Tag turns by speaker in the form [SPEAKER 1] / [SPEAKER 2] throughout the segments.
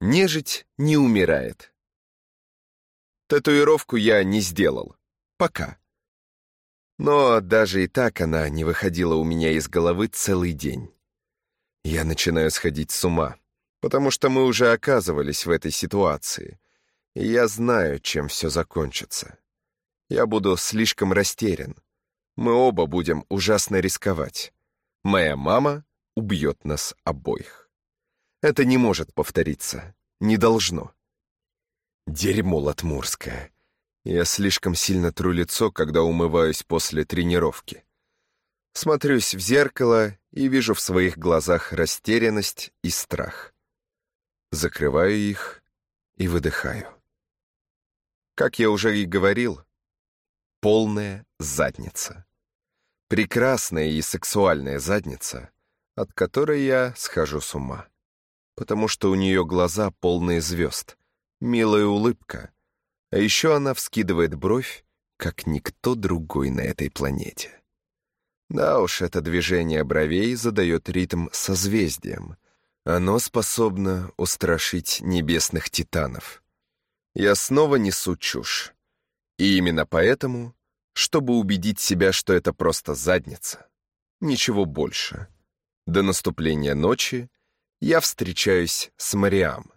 [SPEAKER 1] Нежить не умирает. Татуировку я не сделал. Пока. Но даже и так она не выходила у меня из головы целый день. Я начинаю сходить с ума, потому что мы уже оказывались в этой ситуации, и я знаю, чем все закончится. Я буду слишком растерян. Мы оба будем ужасно рисковать. Моя мама убьет нас обоих. Это не может повториться. Не должно. Дерьмо латмурское. Я слишком сильно тру лицо, когда умываюсь после тренировки. Смотрюсь в зеркало и вижу в своих глазах растерянность и страх. Закрываю их и выдыхаю. Как я уже и говорил, полная задница. Прекрасная и сексуальная задница, от которой я схожу с ума потому что у нее глаза полные звезд, милая улыбка, а еще она вскидывает бровь, как никто другой на этой планете. Да уж, это движение бровей задает ритм созвездием. Оно способно устрашить небесных титанов. Я снова несу чушь. И именно поэтому, чтобы убедить себя, что это просто задница, ничего больше. До наступления ночи я встречаюсь с Мариам,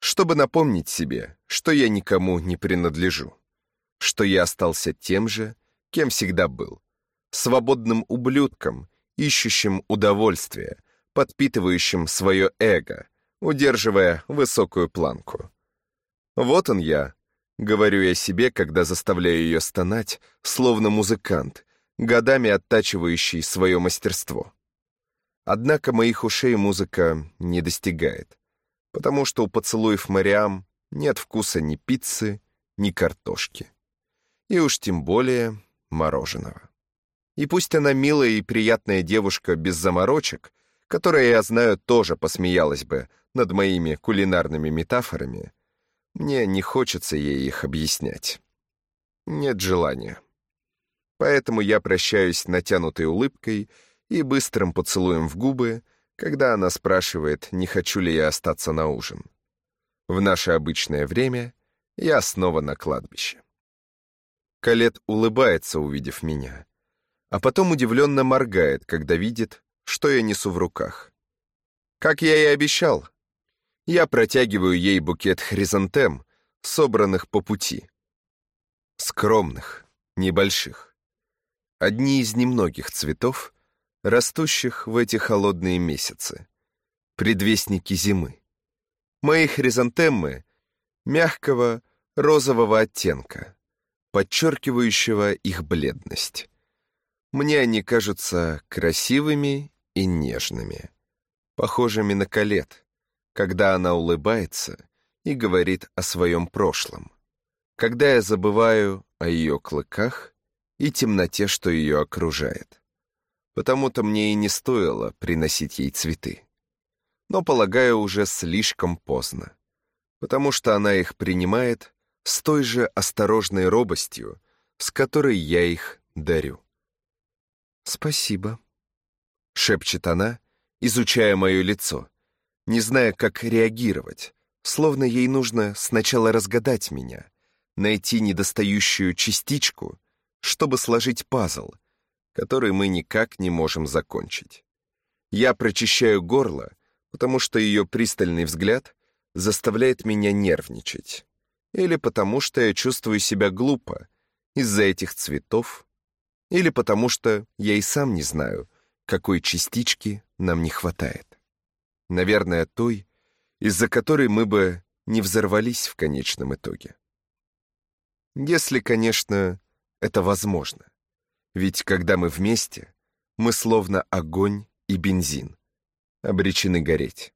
[SPEAKER 1] чтобы напомнить себе, что я никому не принадлежу, что я остался тем же, кем всегда был, свободным ублюдком, ищущим удовольствие, подпитывающим свое эго, удерживая высокую планку. Вот он я, говорю я себе, когда заставляю ее стонать, словно музыкант, годами оттачивающий свое мастерство. Однако моих ушей музыка не достигает, потому что у поцелуев Мариам нет вкуса ни пиццы, ни картошки. И уж тем более мороженого. И пусть она милая и приятная девушка без заморочек, которая, я знаю, тоже посмеялась бы над моими кулинарными метафорами, мне не хочется ей их объяснять. Нет желания. Поэтому я прощаюсь натянутой улыбкой и быстрым поцелуем в губы, когда она спрашивает, не хочу ли я остаться на ужин. В наше обычное время я снова на кладбище. Калет улыбается, увидев меня, а потом удивленно моргает, когда видит, что я несу в руках. Как я и обещал, я протягиваю ей букет хризантем, собранных по пути. Скромных, небольших. Одни из немногих цветов, растущих в эти холодные месяцы, предвестники зимы. Мои хризантемы мягкого розового оттенка, подчеркивающего их бледность. Мне они кажутся красивыми и нежными, похожими на колет, когда она улыбается и говорит о своем прошлом, когда я забываю о ее клыках и темноте, что ее окружает. Потому-то мне и не стоило приносить ей цветы. Но, полагаю, уже слишком поздно, потому что она их принимает с той же осторожной робостью, с которой я их дарю. «Спасибо», — шепчет она, изучая мое лицо, не зная, как реагировать, словно ей нужно сначала разгадать меня, найти недостающую частичку, чтобы сложить пазл, который мы никак не можем закончить. Я прочищаю горло, потому что ее пристальный взгляд заставляет меня нервничать. Или потому что я чувствую себя глупо из-за этих цветов, или потому что я и сам не знаю, какой частички нам не хватает. Наверное, той, из-за которой мы бы не взорвались в конечном итоге. Если, конечно, это возможно. Ведь когда мы вместе, мы словно огонь и бензин, обречены гореть.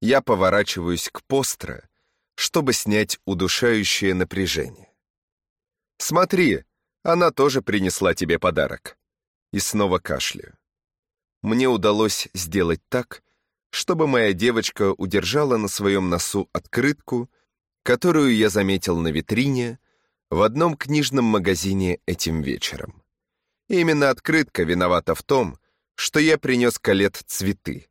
[SPEAKER 1] Я поворачиваюсь к постро, чтобы снять удушающее напряжение. «Смотри, она тоже принесла тебе подарок». И снова кашляю. Мне удалось сделать так, чтобы моя девочка удержала на своем носу открытку, которую я заметил на витрине в одном книжном магазине этим вечером. Именно открытка виновата в том, что я принес Калет цветы.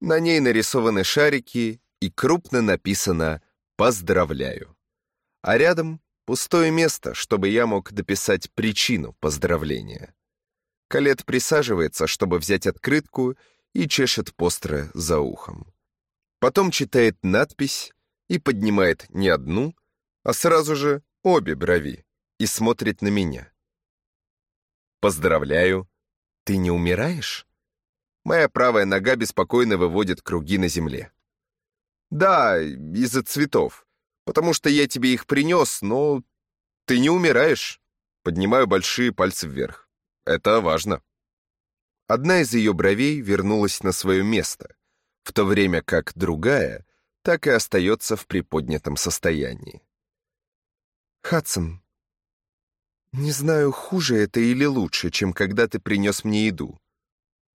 [SPEAKER 1] На ней нарисованы шарики и крупно написано «Поздравляю». А рядом пустое место, чтобы я мог дописать причину поздравления. Калет присаживается, чтобы взять открытку, и чешет постро за ухом. Потом читает надпись и поднимает не одну, а сразу же обе брови и смотрит на меня. «Поздравляю. Ты не умираешь?» Моя правая нога беспокойно выводит круги на земле. «Да, из-за цветов, потому что я тебе их принес, но ты не умираешь». Поднимаю большие пальцы вверх. Это важно. Одна из ее бровей вернулась на свое место, в то время как другая так и остается в приподнятом состоянии. «Хадсон, не знаю, хуже это или лучше, чем когда ты принес мне еду.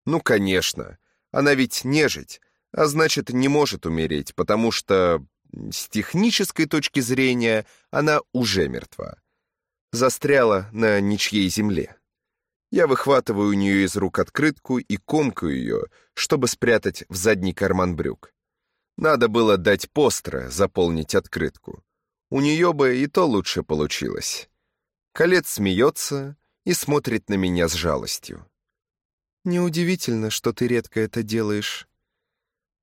[SPEAKER 1] Ну, конечно, она ведь нежить, а значит, не может умереть, потому что с технической точки зрения она уже мертва. Застряла на ничьей земле. Я выхватываю у нее из рук открытку и комкаю ее, чтобы спрятать в задний карман брюк. Надо было дать постро заполнить открытку. У нее бы и то лучше получилось. Колец смеется и смотрит на меня с жалостью. «Неудивительно, что ты редко это делаешь».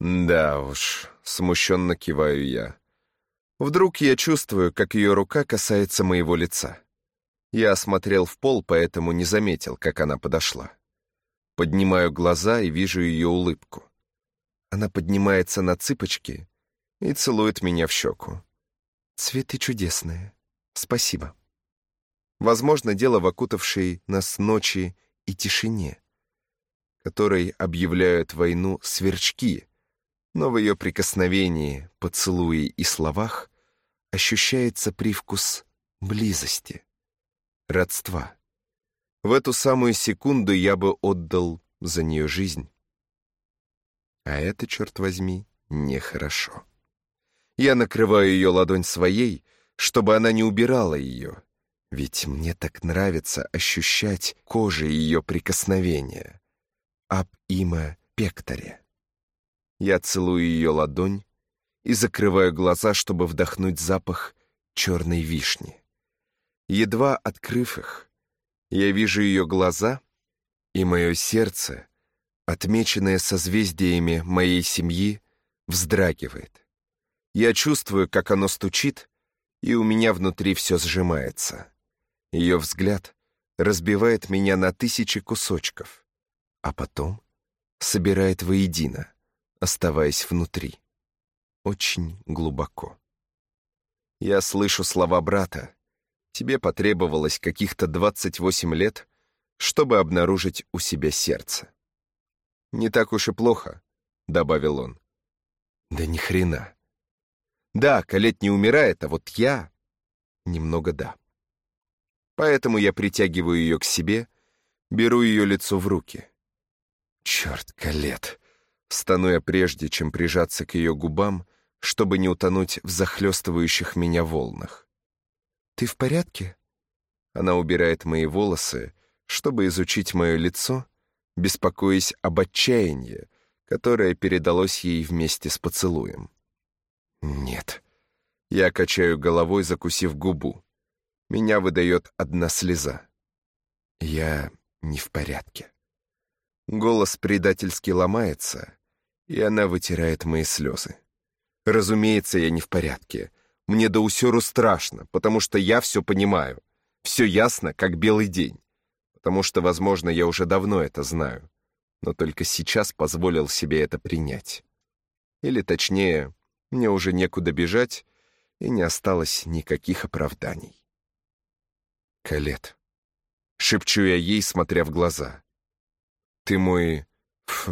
[SPEAKER 1] «Да уж», — смущенно киваю я. Вдруг я чувствую, как ее рука касается моего лица. Я осмотрел в пол, поэтому не заметил, как она подошла. Поднимаю глаза и вижу ее улыбку. Она поднимается на цыпочки и целует меня в щеку. «Цветы чудесные. Спасибо». Возможно, дело в окутавшей нас ночи и тишине, которой объявляют войну сверчки, но в ее прикосновении, поцелуе и словах ощущается привкус близости родства. В эту самую секунду я бы отдал за нее жизнь. А это, черт возьми, нехорошо. Я накрываю ее ладонь своей, чтобы она не убирала ее, ведь мне так нравится ощущать кожей ее прикосновения. Об има пекторе. Я целую ее ладонь и закрываю глаза, чтобы вдохнуть запах черной вишни. Едва открыв их, я вижу ее глаза, и мое сердце, отмеченное созвездиями моей семьи, вздрагивает. Я чувствую, как оно стучит, и у меня внутри все сжимается. Ее взгляд разбивает меня на тысячи кусочков, а потом собирает воедино, оставаясь внутри, очень глубоко. Я слышу слова брата, тебе потребовалось каких-то 28 лет, чтобы обнаружить у себя сердце. «Не так уж и плохо», — добавил он. «Да ни хрена. Да, Калет не умирает, а вот я... Немного да. Поэтому я притягиваю ее к себе, беру ее лицо в руки. Черт, Калет. Стану я прежде, чем прижаться к ее губам, чтобы не утонуть в захлестывающих меня волнах. «Ты в порядке?» Она убирает мои волосы, чтобы изучить мое лицо, беспокоясь об отчаянии, которое передалось ей вместе с поцелуем. «Нет». Я качаю головой, закусив губу. Меня выдает одна слеза. Я не в порядке. Голос предательски ломается, и она вытирает мои слезы. Разумеется, я не в порядке. Мне до усеру страшно, потому что я все понимаю. Все ясно, как белый день. Потому что, возможно, я уже давно это знаю. Но только сейчас позволил себе это принять. Или, точнее, мне уже некуда бежать, и не осталось никаких оправданий. Калет. Шепчу я ей, смотря в глаза. Ты мой... Ф...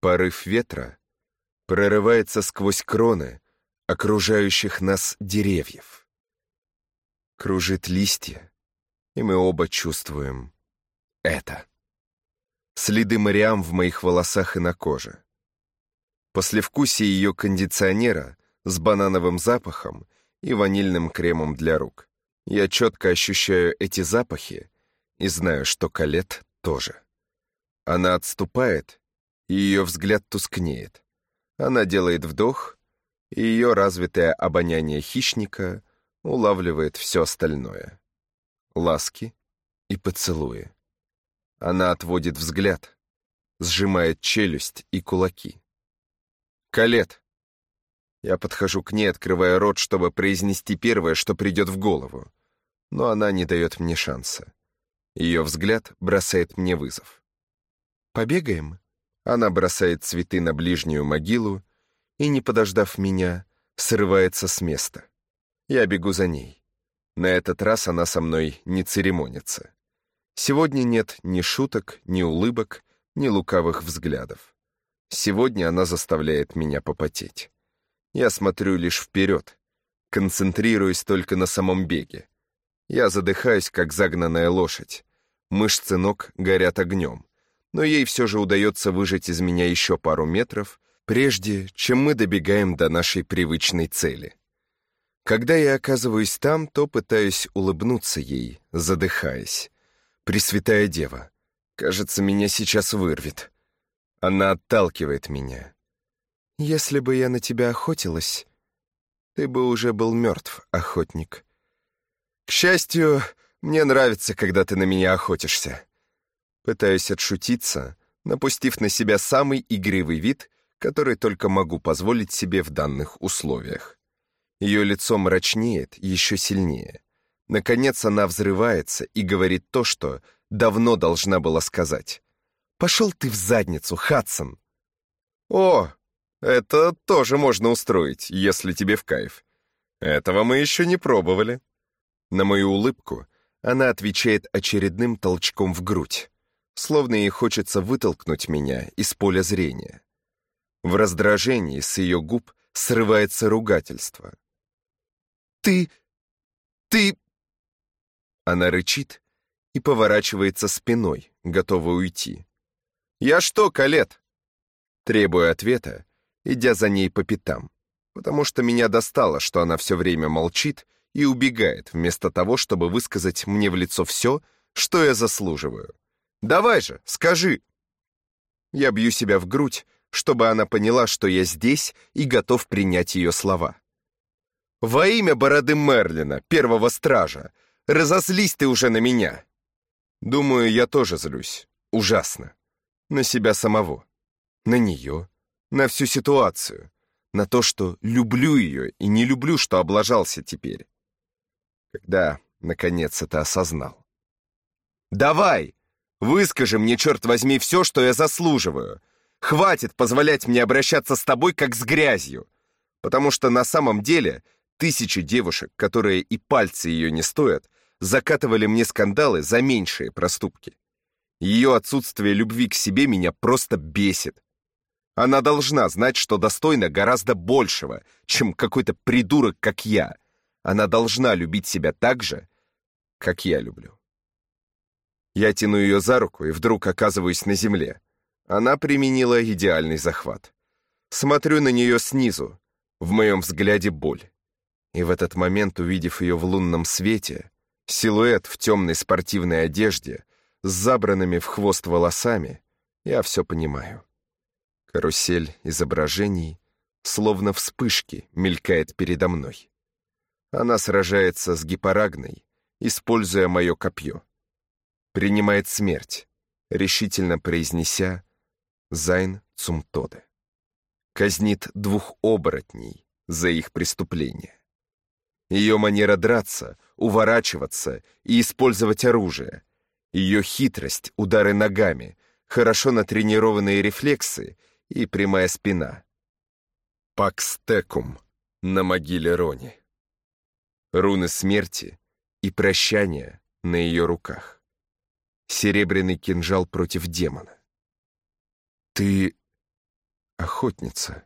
[SPEAKER 1] Порыв ветра прорывается сквозь кроны, окружающих нас деревьев. Кружит листья, и мы оба чувствуем это. Следы Мариам в моих волосах и на коже. Послевкусие ее кондиционера с банановым запахом и ванильным кремом для рук. Я четко ощущаю эти запахи и знаю, что Калет тоже. Она отступает, и ее взгляд тускнеет. Она делает вдох, и ее развитое обоняние хищника улавливает все остальное. Ласки и поцелуи. Она отводит взгляд, сжимает челюсть и кулаки. «Калет!» Я подхожу к ней, открывая рот, чтобы произнести первое, что придет в голову. Но она не дает мне шанса. Ее взгляд бросает мне вызов. «Побегаем?» Она бросает цветы на ближнюю могилу и, не подождав меня, срывается с места. Я бегу за ней. На этот раз она со мной не церемонится. Сегодня нет ни шуток, ни улыбок, ни лукавых взглядов. Сегодня она заставляет меня попотеть. Я смотрю лишь вперед, концентрируюсь только на самом беге. Я задыхаюсь, как загнанная лошадь. Мышцы ног горят огнем но ей все же удается выжать из меня еще пару метров, прежде чем мы добегаем до нашей привычной цели. Когда я оказываюсь там, то пытаюсь улыбнуться ей, задыхаясь. Пресвятая Дева, кажется, меня сейчас вырвет. Она отталкивает меня. Если бы я на тебя охотилась, ты бы уже был мертв, охотник. К счастью, мне нравится, когда ты на меня охотишься. Пытаюсь отшутиться, напустив на себя самый игривый вид, который только могу позволить себе в данных условиях. Ее лицо мрачнеет еще сильнее. Наконец она взрывается и говорит то, что давно должна была сказать. «Пошел ты в задницу, Хадсон!» «О, это тоже можно устроить, если тебе в кайф. Этого мы еще не пробовали». На мою улыбку она отвечает очередным толчком в грудь словно ей хочется вытолкнуть меня из поля зрения. В раздражении с ее губ срывается ругательство. «Ты... ты...» Она рычит и поворачивается спиной, готова уйти. «Я что, Калет?» Требую ответа, идя за ней по пятам, потому что меня достало, что она все время молчит и убегает, вместо того, чтобы высказать мне в лицо все, что я заслуживаю. Давай же, скажи!» Я бью себя в грудь, чтобы она поняла, что я здесь и готов принять ее слова. «Во имя бороды Мерлина, первого стража, разозлись ты уже на меня!» Думаю, я тоже злюсь. Ужасно. На себя самого. На нее. На всю ситуацию. На то, что люблю ее и не люблю, что облажался теперь. Когда, наконец, это осознал. «Давай! Выскажи мне, черт возьми, все, что я заслуживаю. Хватит позволять мне обращаться с тобой, как с грязью. Потому что на самом деле тысячи девушек, которые и пальцы ее не стоят, закатывали мне скандалы за меньшие проступки. Ее отсутствие любви к себе меня просто бесит. Она должна знать, что достойна гораздо большего, чем какой-то придурок, как я. Она должна любить себя так же, как я люблю. Я тяну ее за руку и вдруг оказываюсь на земле. Она применила идеальный захват. Смотрю на нее снизу. В моем взгляде боль. И в этот момент, увидев ее в лунном свете, силуэт в темной спортивной одежде, с забранными в хвост волосами, я все понимаю. Карусель изображений, словно вспышки, мелькает передо мной. Она сражается с гипорагной, используя мое копье принимает смерть, решительно произнеся «Зайн Цумтоде». Казнит двух оборотней за их преступление. Ее манера драться, уворачиваться и использовать оружие, ее хитрость, удары ногами, хорошо натренированные рефлексы и прямая спина. Пакстекум на могиле Рони. Руны смерти и прощания на ее руках серебряный кинжал против демона. Ты охотница.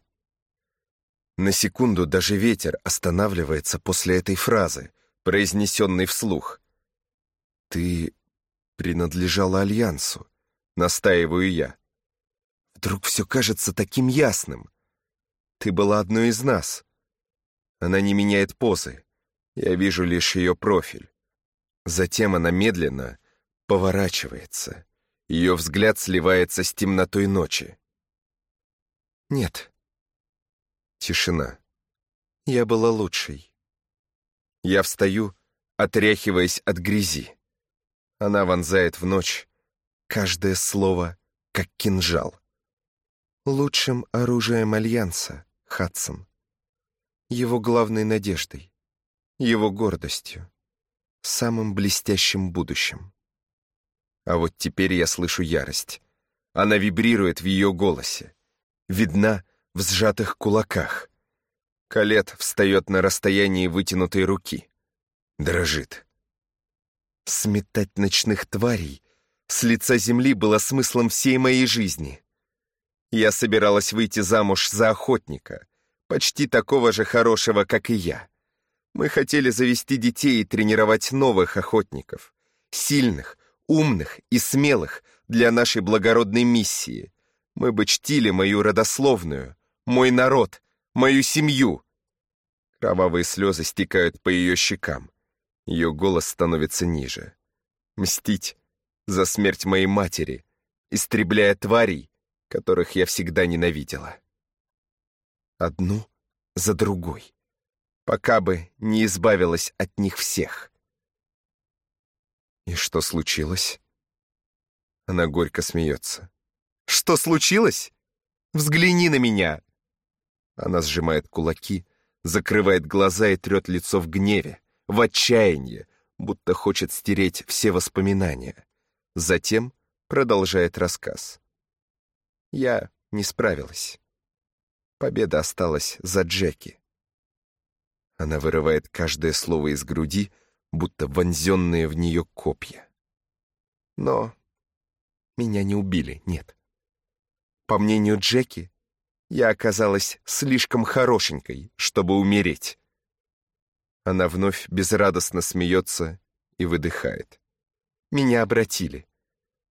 [SPEAKER 1] На секунду даже ветер останавливается после этой фразы, произнесенной вслух. Ты принадлежала Альянсу, настаиваю я. Вдруг все кажется таким ясным. Ты была одной из нас. Она не меняет позы. Я вижу лишь ее профиль. Затем она медленно, поворачивается. Ее взгляд сливается с темнотой ночи. «Нет», Тишина. Я была лучшей. Я встаю, отряхиваясь от грязи. Она вонзает в ночь каждое слово, как кинжал. Лучшим оружием Альянса, Хадсон. Его главной надеждой, его гордостью, самым блестящим будущим. А вот теперь я слышу ярость. Она вибрирует в ее голосе. Видна в сжатых кулаках. Калет встает на расстоянии вытянутой руки. Дрожит. Сметать ночных тварей с лица земли было смыслом всей моей жизни. Я собиралась выйти замуж за охотника, почти такого же хорошего, как и я. Мы хотели завести детей и тренировать новых охотников, сильных, умных и смелых для нашей благородной миссии. Мы бы чтили мою родословную, мой народ, мою семью. Кровавые слезы стекают по ее щекам. Ее голос становится ниже. Мстить за смерть моей матери, истребляя тварей, которых я всегда ненавидела. Одну за другой, пока бы не избавилась от них всех. И что случилось? Она горько смеется. Что случилось? Взгляни на меня! Она сжимает кулаки, закрывает глаза и трет лицо в гневе, в отчаянии, будто хочет стереть все воспоминания. Затем продолжает рассказ. Я не справилась. Победа осталась за Джеки. Она вырывает каждое слово из груди, будто вонзенные в нее копья. Но меня не убили, нет. По мнению Джеки, я оказалась слишком хорошенькой, чтобы умереть. Она вновь безрадостно смеется и выдыхает. Меня обратили.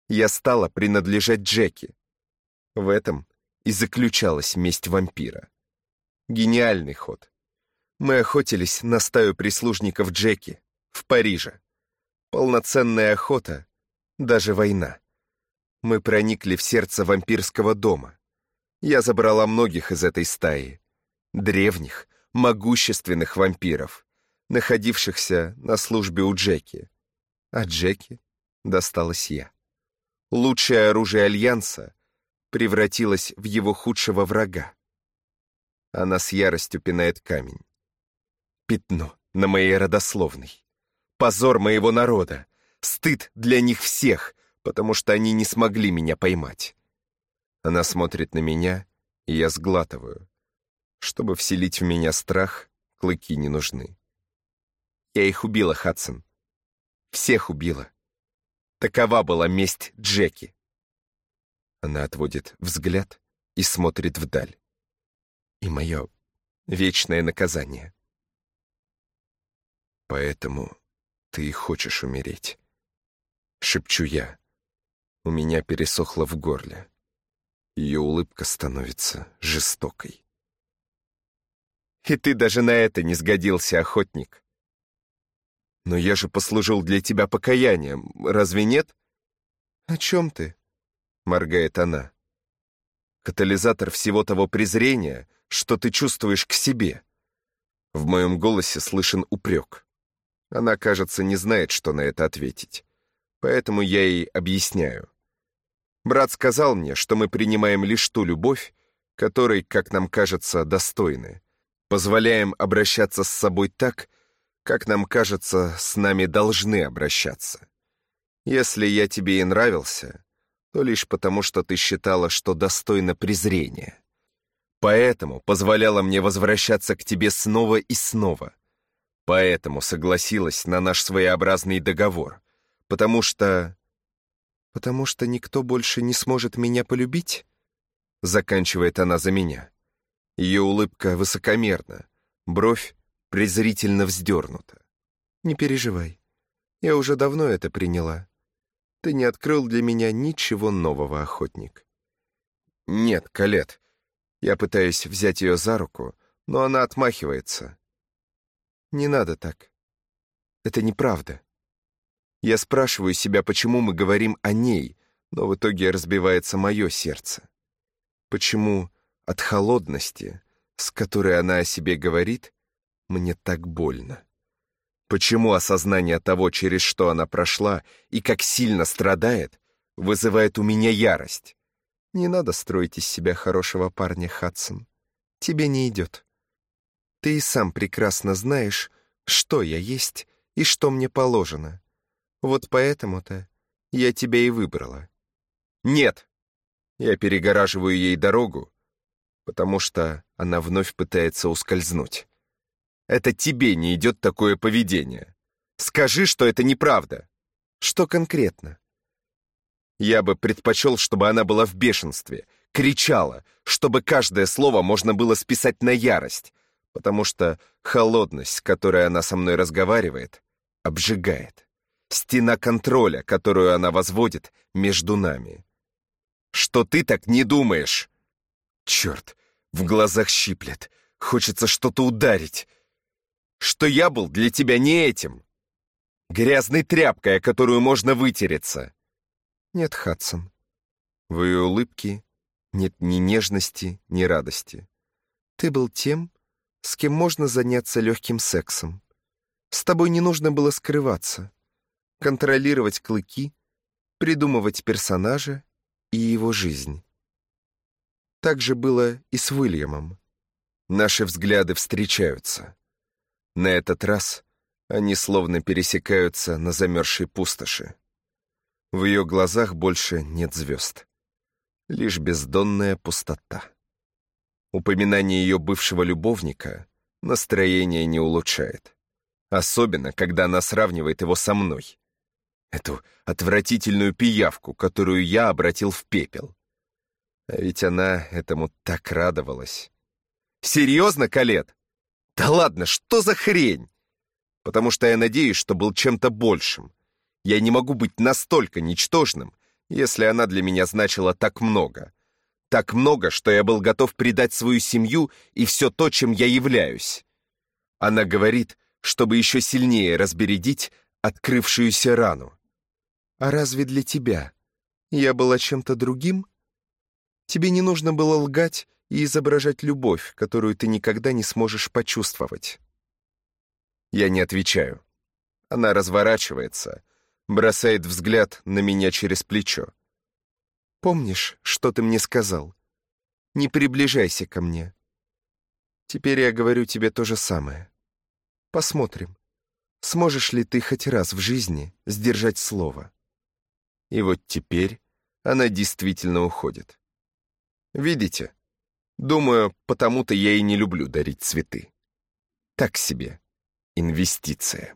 [SPEAKER 1] Я стала принадлежать Джеки. В этом и заключалась месть вампира. Гениальный ход. Мы охотились на стаю прислужников Джеки в Париже. Полноценная охота, даже война. Мы проникли в сердце вампирского дома. Я забрала многих из этой стаи. Древних, могущественных вампиров, находившихся на службе у Джеки. А Джеки досталась я. Лучшее оружие Альянса превратилось в его худшего врага. Она с яростью пинает камень. Пятно на моей родословной. Позор моего народа. Стыд для них всех, потому что они не смогли меня поймать. Она смотрит на меня, и я сглатываю. Чтобы вселить в меня страх, клыки не нужны. Я их убила, Хадсон. Всех убила. Такова была месть Джеки. Она отводит взгляд и смотрит вдаль. И мое вечное наказание. Поэтому ты и хочешь умереть. Шепчу я. У меня пересохло в горле. Ее улыбка становится жестокой. И ты даже на это не сгодился, охотник. Но я же послужил для тебя покаянием, разве нет? О чем ты? Моргает она. Катализатор всего того презрения, что ты чувствуешь к себе. В моем голосе слышен упрек. Она, кажется, не знает, что на это ответить. Поэтому я ей объясняю. Брат сказал мне, что мы принимаем лишь ту любовь, которой, как нам кажется, достойны. Позволяем обращаться с собой так, как нам кажется, с нами должны обращаться. Если я тебе и нравился, то лишь потому, что ты считала, что достойно презрения. Поэтому позволяла мне возвращаться к тебе снова и снова. Поэтому согласилась на наш своеобразный договор, потому что «Потому что никто больше не сможет меня полюбить?» Заканчивает она за меня. Ее улыбка высокомерна, бровь презрительно вздернута. «Не переживай, я уже давно это приняла. Ты не открыл для меня ничего нового, охотник». «Нет, Калет». Я пытаюсь взять ее за руку, но она отмахивается. «Не надо так. Это неправда». Я спрашиваю себя, почему мы говорим о ней, но в итоге разбивается мое сердце. Почему от холодности с которой она о себе говорит, мне так больно. Почему осознание того, через что она прошла и как сильно страдает, вызывает у меня ярость? Не надо строить из себя хорошего парня, Хадсон. Тебе не идет. Ты и сам прекрасно знаешь, что я есть и что мне положено. Вот поэтому-то я тебя и выбрала. Нет! Я перегораживаю ей дорогу, потому что она вновь пытается ускользнуть. Это тебе не идет такое поведение. Скажи, что это неправда. Что конкретно? Я бы предпочел, чтобы она была в бешенстве, кричала, чтобы каждое слово можно было списать на ярость, потому что холодность, с которой она со мной разговаривает, обжигает. Стена контроля, которую она возводит между нами. Что ты так не думаешь? Черт, в глазах щиплет. Хочется что-то ударить. Что я был для тебя не этим. Грязной тряпкой, о которую можно вытереться. Нет, Хадсон. В ее улыбке нет ни нежности, ни радости. Ты был тем, с кем можно заняться легким сексом. С тобой не нужно было скрываться, контролировать клыки, придумывать персонажа и его жизнь. Так же было и с Уильямом. Наши взгляды встречаются. На этот раз они словно пересекаются на замерзшей пустоши. В ее глазах больше нет звезд. Лишь бездонная пустота. Упоминание ее бывшего любовника настроение не улучшает. Особенно, когда она сравнивает его со мной. Эту отвратительную пиявку, которую я обратил в пепел. А ведь она этому так радовалась. «Серьезно, Калет? Да ладно, что за хрень?» Потому что я надеюсь, что был чем-то большим. Я не могу быть настолько ничтожным, если она для меня значила так много. Так много, что я был готов предать свою семью и все то, чем я являюсь. Она говорит, чтобы еще сильнее разбередить открывшуюся рану. А разве для тебя я была чем-то другим? Тебе не нужно было лгать и изображать любовь, которую ты никогда не сможешь почувствовать. Я не отвечаю. Она разворачивается, бросает взгляд на меня через плечо. Помнишь, что ты мне сказал? Не приближайся ко мне. Теперь я говорю тебе то же самое. Посмотрим, сможешь ли ты хоть раз в жизни сдержать слово. И вот теперь она действительно уходит. Видите? Думаю, потому-то я и не люблю дарить цветы. Так себе инвестиция.